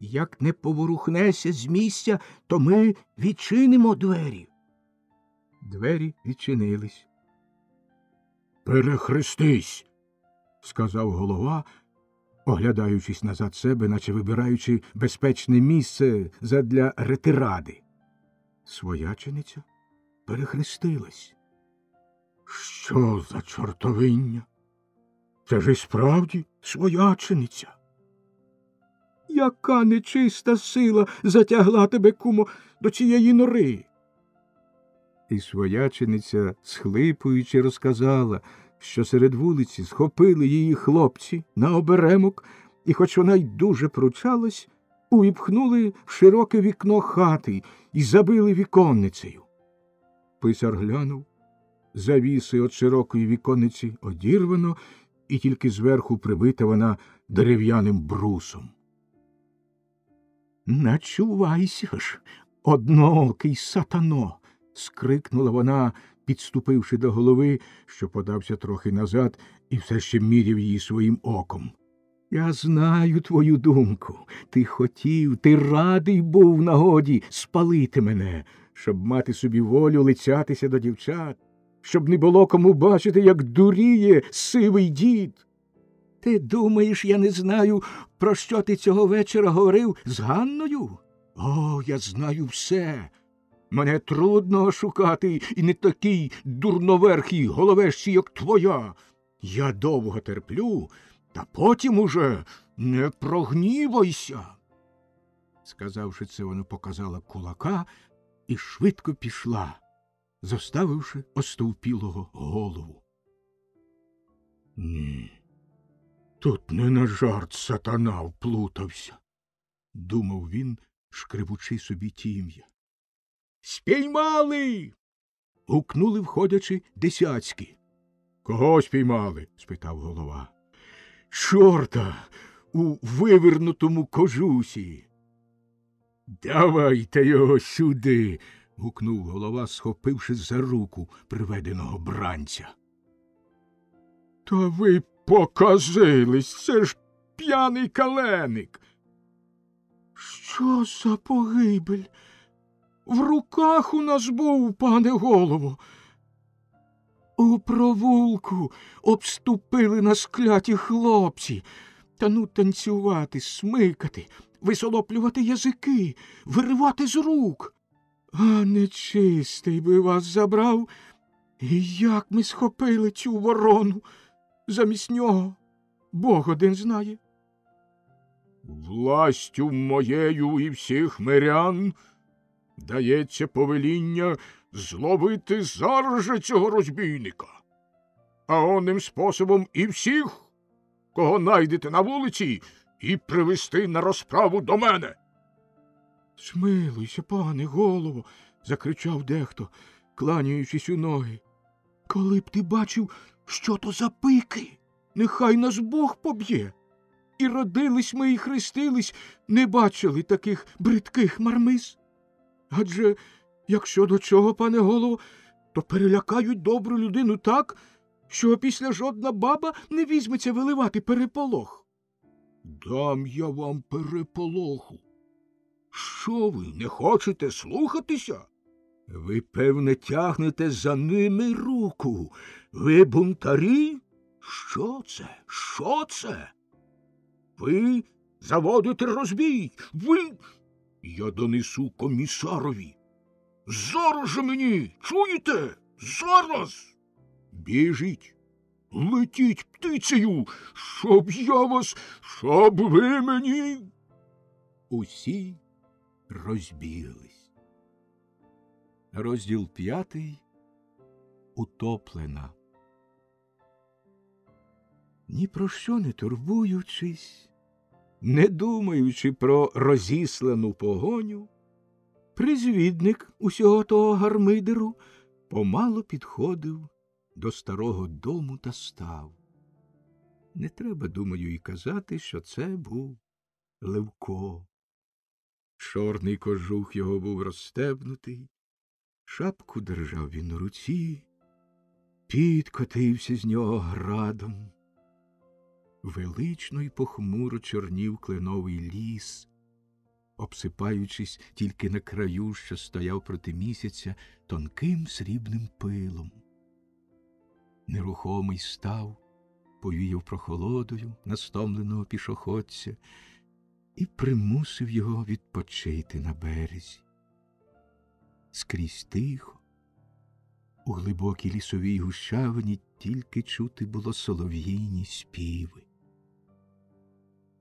Як не поворухнеся з місця, то ми відчинимо двері. Двері відчинились. Перехрестись, сказав голова, оглядаючись назад себе, наче вибираючи безпечне місце задля ретиради. Своячениця перехрестилась. Що за чортовиння? Це ж і справді своячениця. Яка нечиста сила затягла тебе, кумо, до цієї нори? І своячениця, схлипуючи, розказала, що серед вулиці схопили її хлопці на оберемок, і, хоч вона й дуже пручалась, увіпхнули в широке вікно хати і забили віконницею. Писар глянув, завіси від широкої віконниці одірвано, і тільки зверху прибита вона дерев'яним брусом. Начувайся ж, одноокий сатано. скрикнула вона, підступивши до голови, що подався трохи назад і все ще міряв її своїм оком. Я знаю твою думку. Ти хотів, ти радий був нагоді спалити мене, щоб мати собі волю лицятися до дівчат, щоб не було кому бачити, як дуріє сивий дід. Ти думаєш, я не знаю, про що ти цього вечора говорив з Ганною? О, я знаю все. Мене трудно шукати і не такий дурноверхий головешці, як твоя. Я довго терплю, та потім уже не прогнівайся. Сказавши це, вона показала кулака і швидко пішла, зоставивши остовпілого голову. Ні, тут не на жарт сатана вплутався, думав він, шкребучи собі тім'я. Спіймали. гукнули, входячи, десяцькі. Кого спіймали? спитав голова. Чорта у вивернутому кожусі. Давайте його сюди. гукнув голова, схопивши за руку приведеного бранця. Та ви показились, це ж п'яний каленик. Що за погибель? В руках у нас був, пане голово. У провулку обступили нас кляті хлопці. Та ну танцювати, смикати, висолоплювати язики, виривати з рук. А нечистий би вас забрав. І як ми схопили цю ворону замість нього, Бог один знає. Властю моєю і всіх мирян дається повеління зловити зараз же цього розбійника, а онним способом і всіх, кого найдете на вулиці, і привести на розправу до мене. Смилуйся, пане голово, закричав дехто, кланяючись у ноги. Коли б ти бачив, що то за пики, нехай нас Бог поб'є. І родились ми і хрестились, не бачили таких бридких мармиз. Адже якщо до чого, пане голово, то перелякають добру людину так, що після жодна баба не візьметься виливати переполох. Дам я вам переполоху. Що ви не хочете слухатися? Ви, певне, тягнете за ними руку. Ви бунтарі? Що це? Що це? Ви заводите розбій. Ви. Я донесу комісарові. Зараз же мені, чуєте? Зараз. Біжіть, летіть птицею, щоб я вас, щоб ви мені. Усі розбіглись. Розділ п'ятий утоплена. Ні про що не турбуючись, не думаючи про розіслану погоню, призвідник усього того гармидеру помало підходив до старого дому та став. Не треба, думаю, і казати, що це був Левко. Чорний кожух його був розстебнутий, шапку держав він у руці, підкотився з нього градом. Велично й похмуро чорнів кленовий ліс, обсипаючись тільки на краю, що стояв проти місяця тонким срібним пилом. Нерухомий став, повіяв прохолодою на стомленого пішоходця і примусив його відпочити на березі. Скрізь тихо, у глибокій лісовій гущавині тільки чути було солов'їні співи.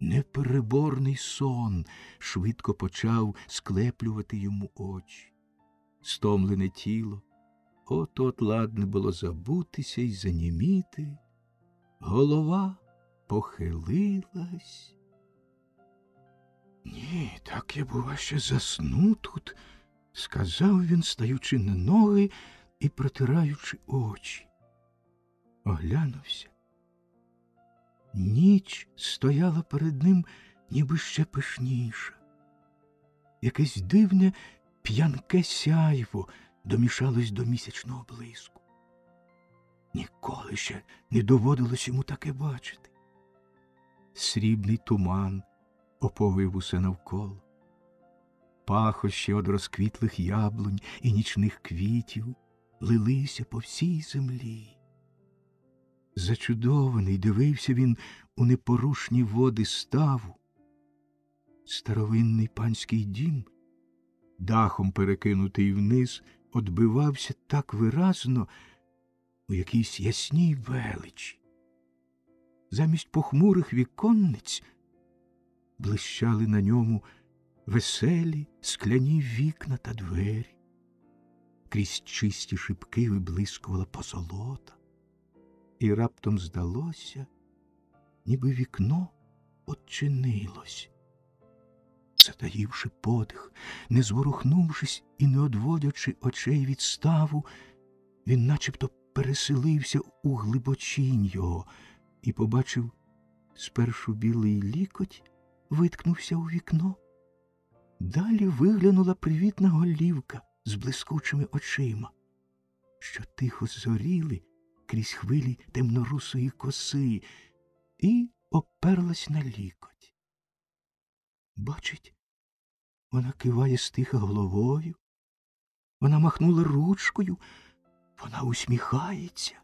Непереборний сон швидко почав склеплювати йому очі. Стомлене тіло, от от ладне було забутися й заніміти. Голова похилилась. Ні, так я, бува, ще засну тут, сказав він, стаючи на ноги і протираючи очі. Оглянувся. Ніч стояла перед ним, ніби ще пишніша. Якесь дивне п'янке сяйво домішалось до місячного блиску. Ніколи ще не доводилось йому таке бачити. Срібний туман оповив усе навколо. Пахощі од розквітлих яблунь і нічних квітів лилися по всій землі. Зачудований дивився він у непорушні води ставу. Старовинний панський дім, дахом перекинутий вниз, одбивався так виразно у якійсь ясній величі. Замість похмурих віконниць блищали на ньому веселі скляні вікна та двері. Крізь чисті шибки виблискувала позолота і раптом здалося, ніби вікно odчинилось. Затаївши подих, не зворухнувшись і не одводячи очей від ставу, він начебто переселився у глибочінь його і побачив спершу білий лікоть, виткнувся у вікно. Далі виглянула привітна голівка з блискучими очима, що тихо зоріли крізь хвилі темнорусої коси і оперлась на лікоть. Бачить, вона киває стиха головою, вона махнула ручкою, вона усміхається.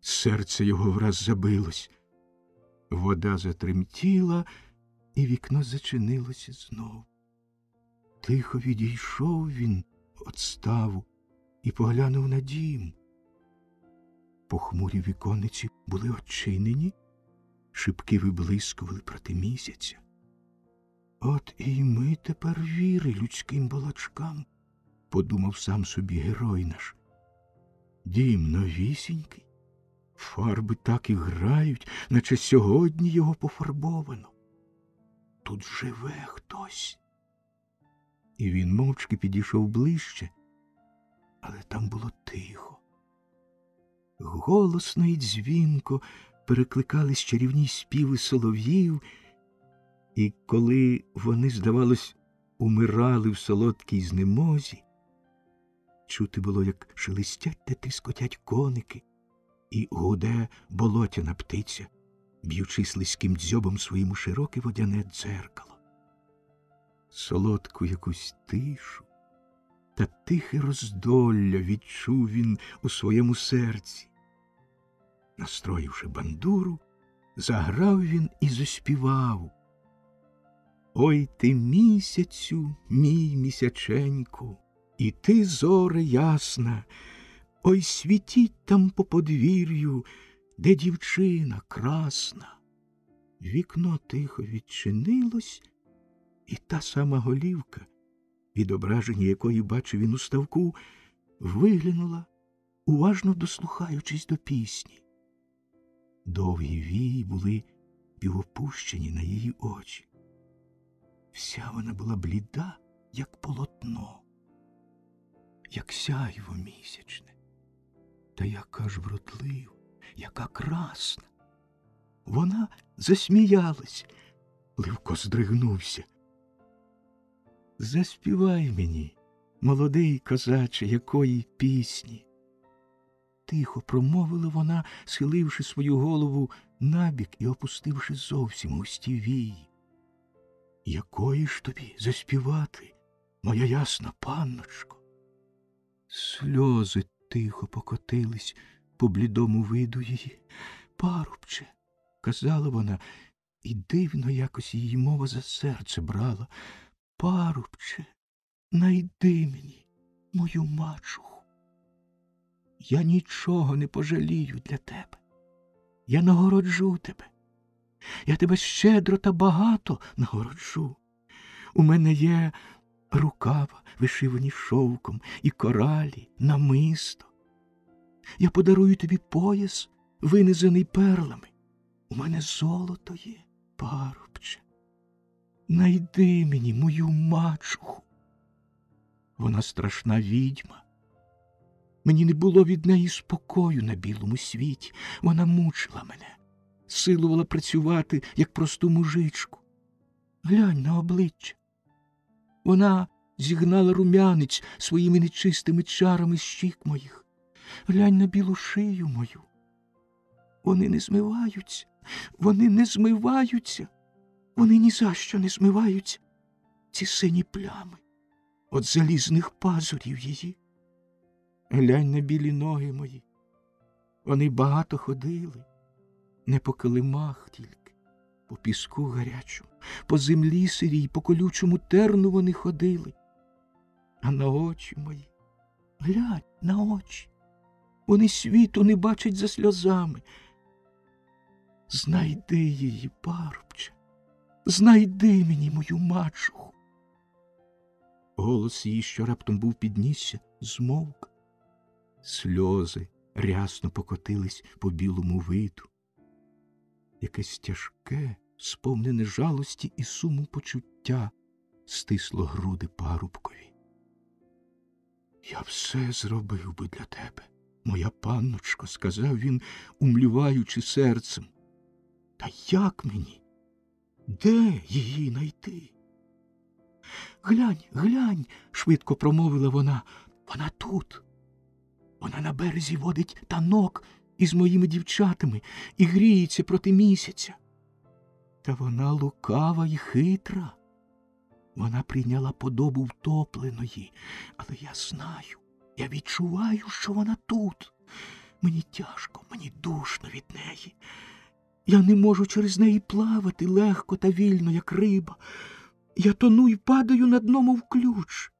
Серце його враз забилось, вода затремтіла, і вікно зачинилося знову. Тихо відійшов він від ставу і поглянув на дім. Похмурі вікониці були очинені, шибки виблискували проти місяця. От і ми тепер віри людським балачкам, подумав сам собі герой наш. Дім новісінький, фарби так і грають, наче сьогодні його пофарбовано. Тут живе хтось. І він мовчки підійшов ближче, але там було тихо голосно і дзвінко перекликались чарівні співи солов'їв, і коли вони, здавалось, умирали в солодкій знемозі, чути було, як шелестять та тріскотять коники, і гуде болотяна птиця, б'ючи слизьким дзьобом своїм широке водяне дзеркало. Солодку якусь тишу та тихе роздолля відчув він у своєму серці. Настроївши бандуру, заграв він і заспівав. Ой ти місяцю, мій місяченьку, і ти, зоре ясна, ой світіть там по подвір'ю, де дівчина красна. Вікно тихо відчинилось, і та сама голівка, відображення якої бачив він у ставку, виглянула, уважно дослухаючись до пісні. Довгі вії були півопущені на її очі. Вся вона була бліда, як полотно, як сяйво місячне, та яка ж вродлива, яка красна. Вона засміялась, Ливко здригнувся. Заспівай мені, молодий козаче, якої пісні. Тихо промовила вона, схиливши свою голову набік і опустивши зовсім густі вії. Якої ж тобі заспівати, моя ясна панночко? Сльози тихо покотились по блідому виду її. Парубче, казала вона, і дивно якось її мова за серце брала. Парубче, найди мені мою мачуху. Я нічого не пожалію для тебе. Я нагороджу тебе. Я тебе щедро та багато нагороджу. У мене є рукава, вишивані шовком, і коралі, намисто. Я подарую тобі пояс, винизаний перлами. У мене золото є, парубче. Найди мені мою мачуху. Вона страшна відьма. Мені не було від неї спокою на білому світі. Вона мучила мене, силувала працювати, як просту мужичку. Глянь на обличчя. Вона зігнала рум'янець своїми нечистими чарами з щік моїх. Глянь на білу шию мою. Вони не змиваються, вони не змиваються, вони ні за що не змиваються. Ці сині плями от залізних пазурів її. Глянь на білі ноги мої. Вони багато ходили, не по килимах тільки, по піску гарячому, по землі сирій, по колючому терну вони ходили. А на очі мої, глянь на очі. Вони світу не бачать за сльозами. Знайди її, парубче, знайди мені мою мачуху. Голос її, що раптом був піднісся, змовк. Сльози рясно покотились по білому виду. Якесь тяжке, сповнене жалості і суму почуття стисло груди парубкові. Я все зробив би для тебе, моя панночко, сказав він, умліваючи серцем. Та як мені? Де її найти? Глянь, глянь, швидко промовила вона. Вона тут. Вона на березі водить танок із моїми дівчатами і гріється проти місяця. Та вона лукава і хитра. Вона прийняла подобу втопленої, але я знаю, я відчуваю, що вона тут. Мені тяжко, мені душно від неї. Я не можу через неї плавати легко та вільно, як риба. Я тону й падаю на дно, мов ключ.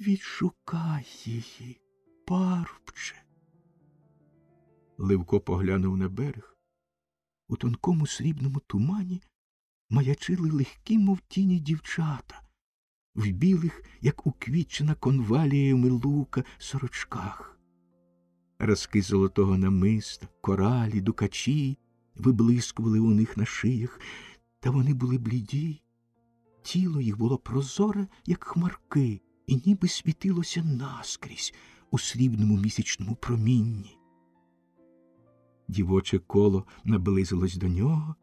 Відшукай її, парубче. Ливко поглянув на берег. У тонкому срібному тумані маячили легкі, мов тіні дівчата, в білих, як уквітчена конваліями лука, сорочках. Разки золотого намиста, коралі, дукачі виблискували у них на шиях, та вони були бліді. Тіло їх було прозоре, як хмарки, і ніби світилося наскрізь у срібному місячному промінні. Дівоче коло наблизилось до нього,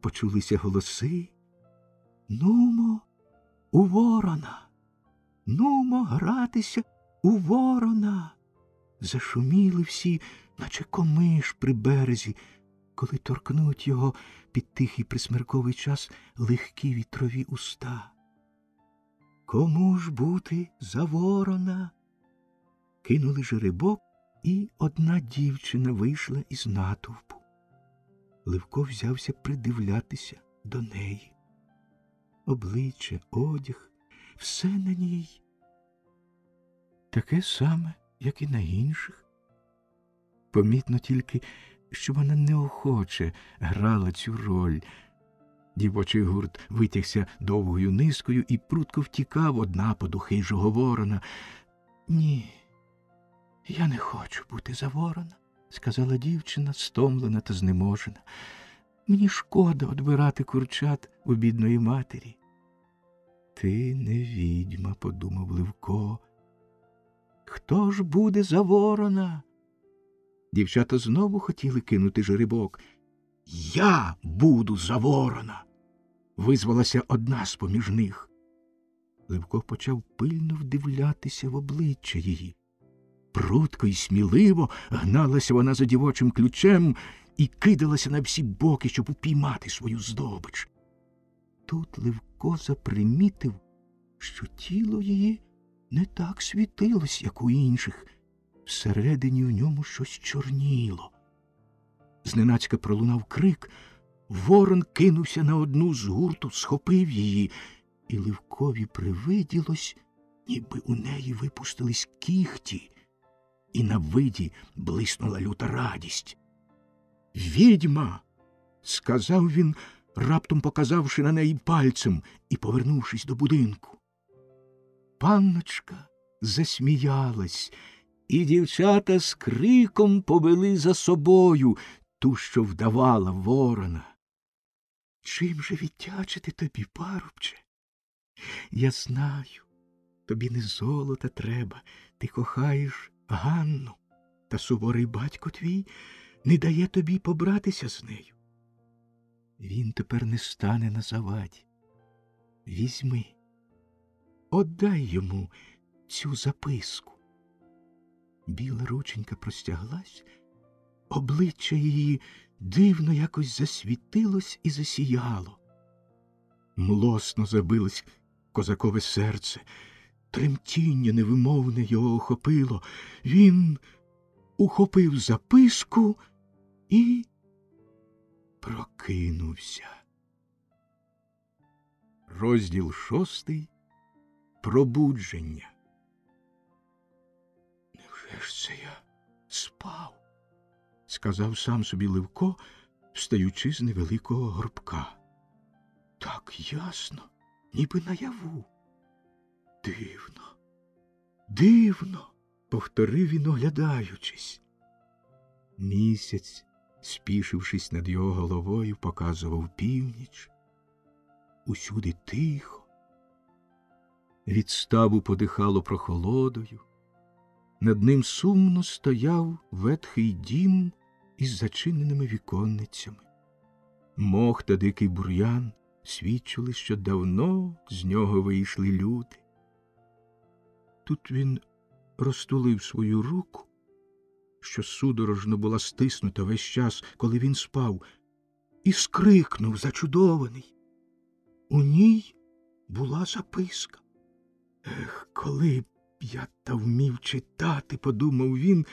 почулися голоси. Нумо, у ворона, нумо гратися у ворона. Зашуміли всі, наче комиш при березі, коли торкнуть його під тихий присмерковий час легкі вітрові уста. Кому ж бути за ворона? Кинули жеребок, і одна дівчина вийшла із натовпу. Левко взявся придивлятися до неї. Обличчя, одяг, все на ній. Таке саме, як і на інших. Помітно тільки, що вона неохоче грала цю роль. Дівочий гурт витягся довгою низкою і прутко втікав од нападу хижого ворона. Ні, я не хочу бути за ворона, сказала дівчина, стомлена та знеможена. Мені шкода одбирати курчат у бідної матері. Ти не відьма, подумав Левко. Хто ж буде за ворона? Дівчата знову хотіли кинути жеребок. Я буду за ворона. Визвалася одна з поміж них. Левко почав пильно вдивлятися в обличчя її. Прутко й сміливо гналася вона за дівочим ключем і кидалася на всі боки, щоб упіймати свою здобич. тут Левко запримітив, що тіло її не так світилось, як у інших. Всередині в ньому щось чорніло. Зненацька пролунав крик. Ворон кинувся на одну з гурту, схопив її, і Левкові привиділось, ніби у неї випустились кіхті, і на виді блиснула люта радість. Відьма. сказав він, раптом показавши на неї пальцем і повернувшись до будинку. Панночка засміялась, і дівчата з криком повели за собою ту, що вдавала ворона. Чим же віддячити тобі, парубче? Я знаю, тобі не золота треба, ти кохаєш Ганну, та суворий батько твій не дає тобі побратися з нею. Він тепер не стане на заваді. Візьми, отдай йому цю записку. Біла рученька простяглась, обличчя її дивно якось засвітилось і засіяло. Млосно забилось козакове серце, тремтіння невимовне його охопило. Він ухопив записку і прокинувся. Розділ шостий Пробудження. Це я спав? сказав сам собі Левко, встаючи з невеликого горбка. Так ясно, ніби наяву. Дивно, дивно, повторив він, оглядаючись. Місяць, спішившись над його головою, показував північ. Усюди тихо. Від ставу подихало прохолодою. Над ним сумно стояв ветхий дім із зачиненими віконницями. Мох та дикий бур'ян свідчили, що давно з нього вийшли люди. Тут він розтулив свою руку, що судорожно була стиснута весь час, коли він спав, і скрикнув зачудований. У ній була записка. Ех, коли б я та вмів читати, подумав він,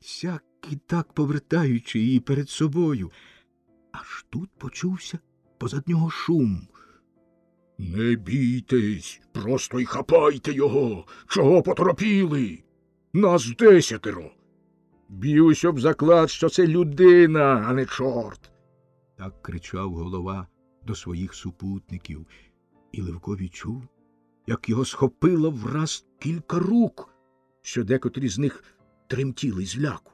сяк і так повертаючи її перед собою. Аж тут почувся позад нього шум. Не бійтесь, просто й хапайте його. Чого поторопіли? Нас десятеро. Б'юсь об заклад, що це людина, а не чорт. Так кричав голова до своїх супутників, і Левко відчув, як його схопило враз кілька рук, що декотрі з них тремтіли з ляку.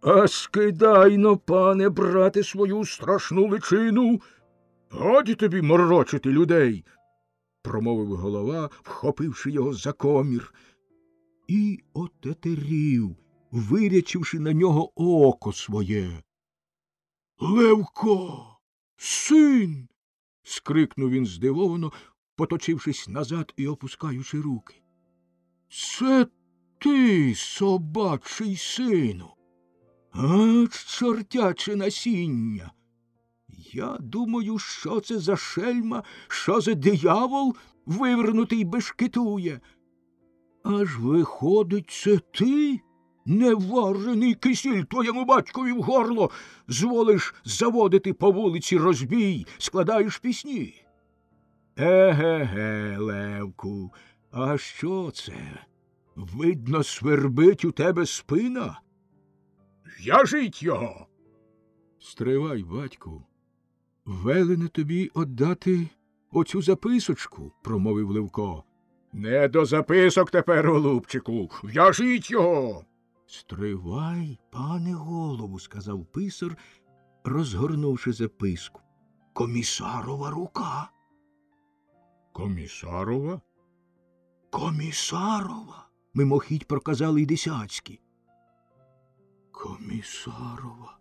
А скидайно, пане брате, свою страшну личину. Годі тобі морочити людей, промовив голова, вхопивши його за комір, і отетерів, вирячивши на нього око своє. Левко, син. скрикнув він здивовано, поточившись назад і опускаючи руки. Це ти, собачий сину. А, чортяче насіння. Я думаю, що це за шельма, що за диявол вивернутий бешкетує. Аж виходить, це ти, неварений кисіль твоєму батькові в горло, зволиш заводити по вулиці розбій, складаєш пісні. Еге-ге, Левку, а що це? Видно, свербить у тебе спина? В'яжіть його. Стривай, батьку. Велено тобі отдати оцю записочку, промовив Левко. Не до записок тепер, голубчику. В'яжіть його. Стривай, пане голову, сказав писар, розгорнувши записку. Комісарова рука. Комісарова? Комісарова. мимохідь проказали й десяцькі. Комісарова.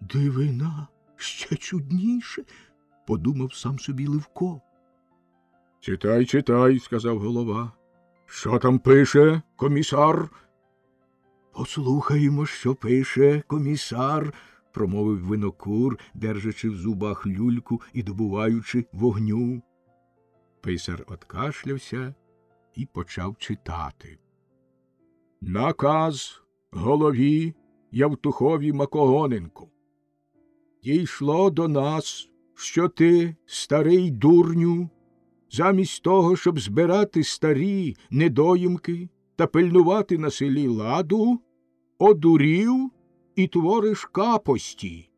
Дивина ще чудніше, подумав сам собі Левко. Читай, читай, сказав голова. Що там пише, комісар? Послухаємо, що пише комісар, промовив винокур, держачи в зубах люльку і добуваючи вогню. Писар откашлявся і почав читати. Наказ голові Явтухові Макогоненку. Дійшло до нас, що ти, старий дурню, замість того, щоб збирати старі недоїмки та пильнувати на селі ладу, одурів і твориш капості.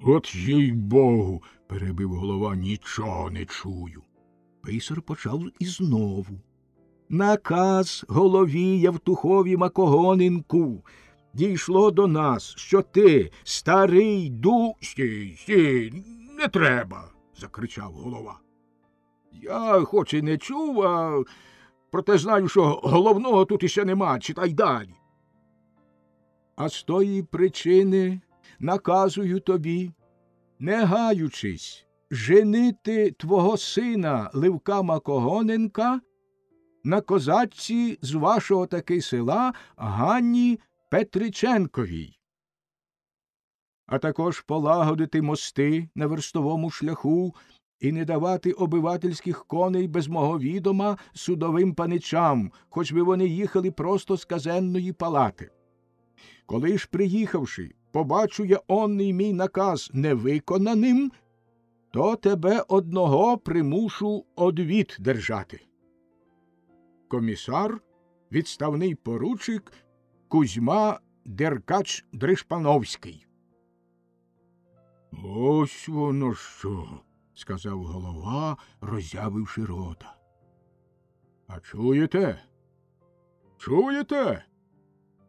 От їй богу, перебив голова, нічого не чую. Писар почав і знову. Наказ голові Явтухові Макогоненку. Дійшло до нас, що ти, старий ду. Стій, стій, не треба. закричав голова. Я хоч і не чув, а проте знаю, що головного тут іще нема, читай далі. А з тої причини наказую тобі, не гаючись, женити твого сина Ливка Макогоненка на козачці з вашого таки села Ганні Петриченковій, а також полагодити мости на верстовому шляху і не давати обивательських коней без мого відома судовим паничам, хоч би вони їхали просто з казенної палати. Коли ж, приїхавши, побачу я онний мій наказ невиконаним, то тебе одного примушу одвід держати. Комісар, відставний поручик Кузьма Деркач Дришпановський. Ось воно що, сказав голова, роззявивши рота. А чуєте? Чуєте?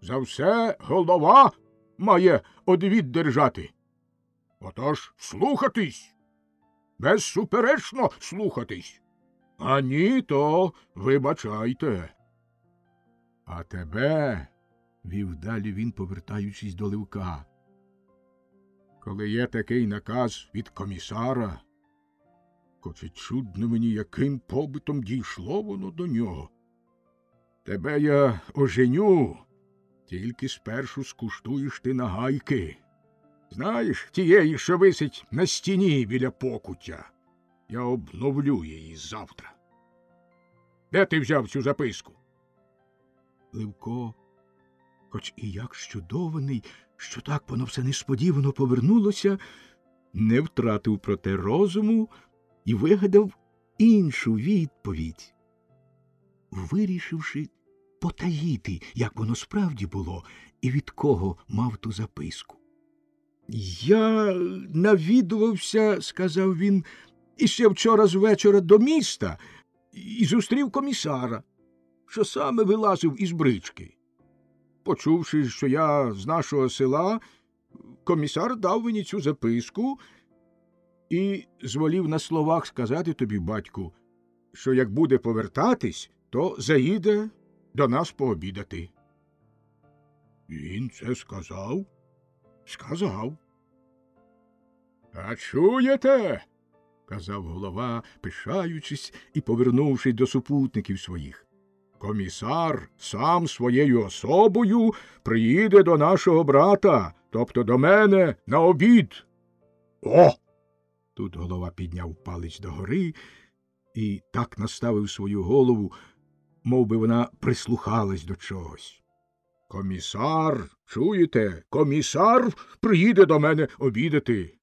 За все голова має одвід держати. Отож слухатись. Безсуперечно слухатись. А ні, то вибачайте. А тебе, вів далі він, повертаючись до Ливка. Коли є такий наказ від комісара, хоч і чудно мені, яким побитом дійшло воно до нього. Тебе я оженю, тільки спершу скуштуєш ти нагайки. Знаєш, тієї, що висить на стіні біля покуття. Я обновлю її завтра. Де ти взяв цю записку? Ливко, хоч і як щудований, що так воно все несподівано повернулося, не втратив проте розуму і вигадав іншу відповідь. Вирішивши потаїти, як воно справді було, і від кого мав ту записку. Я навідувався, сказав він, іще вчора з вечора до міста і зустрів комісара, що саме вилазив із брички. Почувши, що я з нашого села, комісар дав мені цю записку і зволів на словах сказати тобі, батьку, що як буде повертатись, то заїде до нас пообідати. Він це сказав? Сказав. А чуєте? казав голова, пишаючись і повернувшись до супутників своїх. Комісар сам своєю особою приїде до нашого брата, тобто до мене, на обід. О. Тут голова підняв палець догори і так наставив свою голову, мов би вона прислухалась до чогось. Комісар, чуєте, комісар приїде до мене обідати.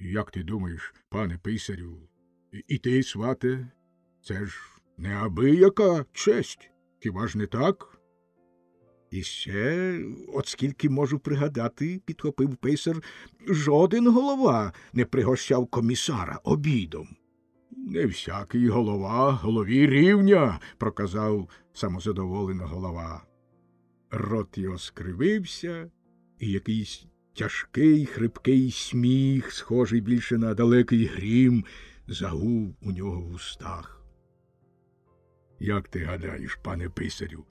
Як ти думаєш, пане писарю, і- ти, свате, це ж неабияка честь, хіба ж не так? І ще, от скільки можу пригадати, підхопив писар, жоден голова не пригощав комісара обідом. Не всякий голова голові рівня, проказав самозадоволено голова. Рот його скривився, і якийсь тяжкий хрипкий сміх, схожий більше на далекий грім, загув у нього в устах. Як ти гадаєш, пане писарю,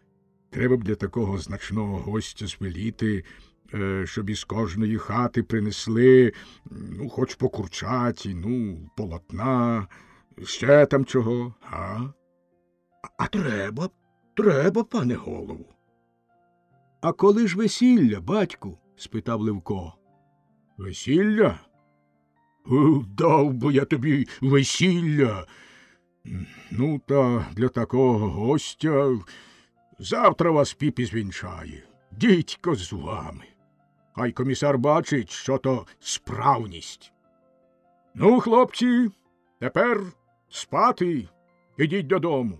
треба б для такого значного гостя звеліти, е, щоб із кожної хати принесли, ну, хоч по курчаті, ну, полотна, ще там чого, а? А треба, треба, пане голову. А коли ж весілля, батьку? спитав Левко. Весілля? Е, Дав би я тобі весілля. Ну, та для такого гостя завтра вас піпі звінчає. Дідько з вами. Хай комісар бачить, що то справність. Ну, хлопці, тепер спати, ідіть додому.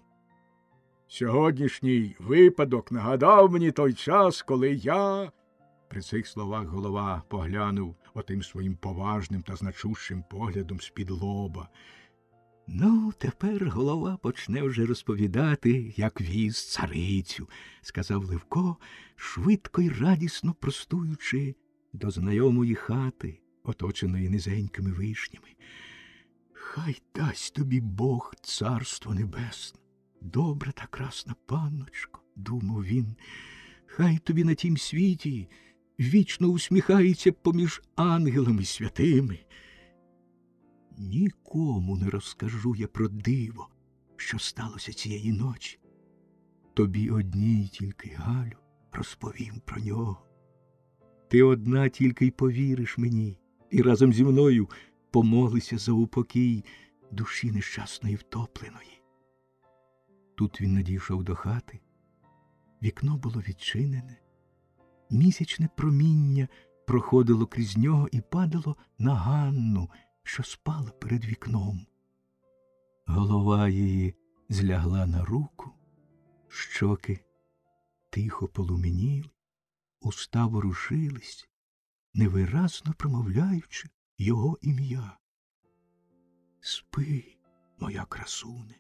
Сьогоднішній випадок нагадав мені той час, коли я. При цих словах голова поглянув отим своїм поважним та значущим поглядом з-під лоба. Ну, тепер голова почне вже розповідати, як віз царицю, сказав Левко, швидко й радісно простуючи до знайомої хати, оточеної низенькими вишнями. Хай дасть тобі Бог царство небесне, добра та красна панночко, думав він, хай тобі на тім світі вічно усміхається поміж ангелами святими. Нікому не розкажу я про диво, що сталося цієї ночі. Тобі одній тільки, Галю, розповім про нього. Ти одна тільки й повіриш мені, і разом зі мною помолися за упокій душі нещасної втопленої. Тут він надійшов до хати. Вікно було відчинене, місячне проміння проходило крізь нього і падало на Ганну, що спала перед вікном. Голова її злягла на руку, щоки тихо полуменіли, уста ворушились, невиразно промовляючи його ім'я. Спи, моя красуне,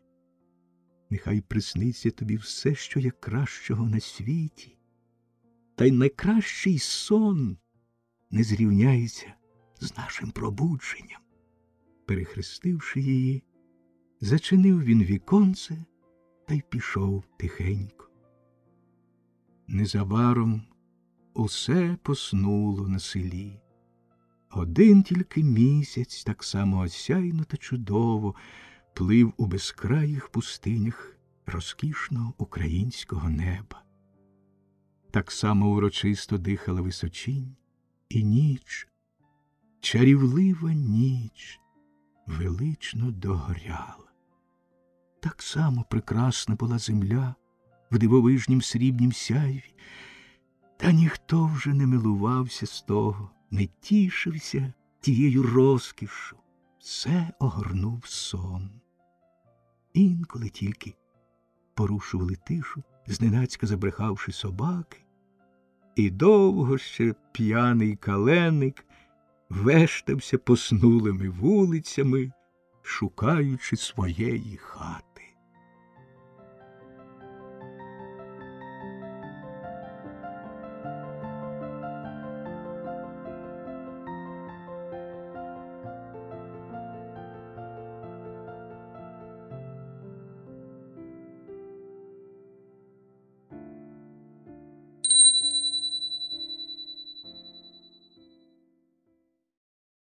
нехай присниться тобі все, що є кращого на світі, та й найкращий сон не зрівняється з нашим пробудженням. Перехрестивши її, зачинив він віконце та й пішов тихенько. Незабаром усе поснуло на селі. Один тільки місяць, так само осяйно та чудово, плив у безкраїх пустинях розкішного українського неба. Так само урочисто дихала височінь, і ніч, чарівлива ніч, велично догоряла. Так само прекрасна була земля в дивовижнім срібнім сяйві, та ніхто вже не милувався з того, не тішився тією розкішшю, все огорнув сон. Інколи тільки порушували тишу, зненацька забрехавши собаки, і довго ще п'яний каленик вештався поснулими вулицями, шукаючи своєї хати.